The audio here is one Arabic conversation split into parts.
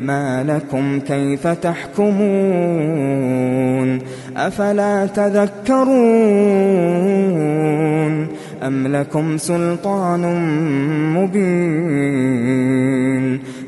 ما لكم كيف تحكمون أفلا تذكرون أم لكم سلطان مبين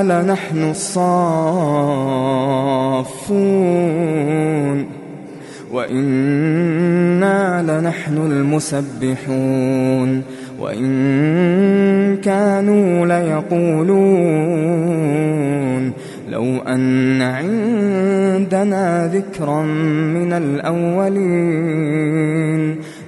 إنا لنحن الصافون وإنا لنحن المسبحون وإن كانوا ليقولون لو أن عندنا ذكرا من الأولين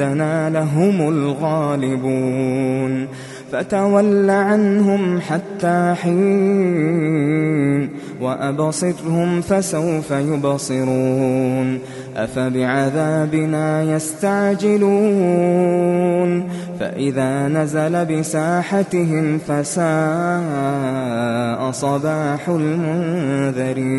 عندنا لهم الغالبون. فتول عنهم حتى حين وأبصرهم فسوف يبصرون. أفبعذابنا يستعجلون. فإذا نزل بساحتهم فساء صباح المنذرين.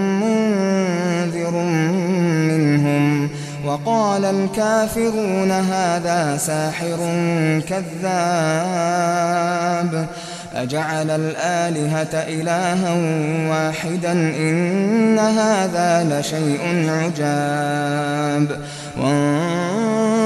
وقال الكافرون هذا ساحر كذاب. أجعل الآلهة إلها واحدا إن هذا لشيء عجاب. وانظر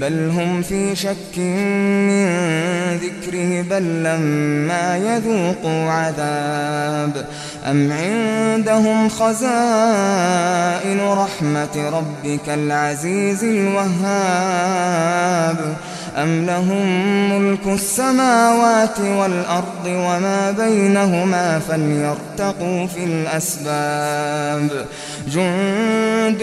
بل هم في شك من ذكره بل لما يذوقوا عذاب. أم عندهم خزائن رحمة ربك العزيز الوهاب؟ أم لهم ملك السماوات والأرض وما بينهما فليرتقوا في الأسباب. جند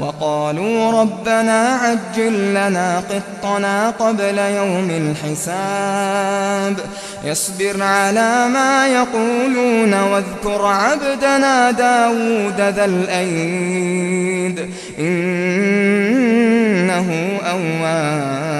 وقالوا ربنا عجل لنا قطنا قبل يوم الحساب. يصبر على ما يقولون واذكر عبدنا داود ذا الأيد. إنه أواب.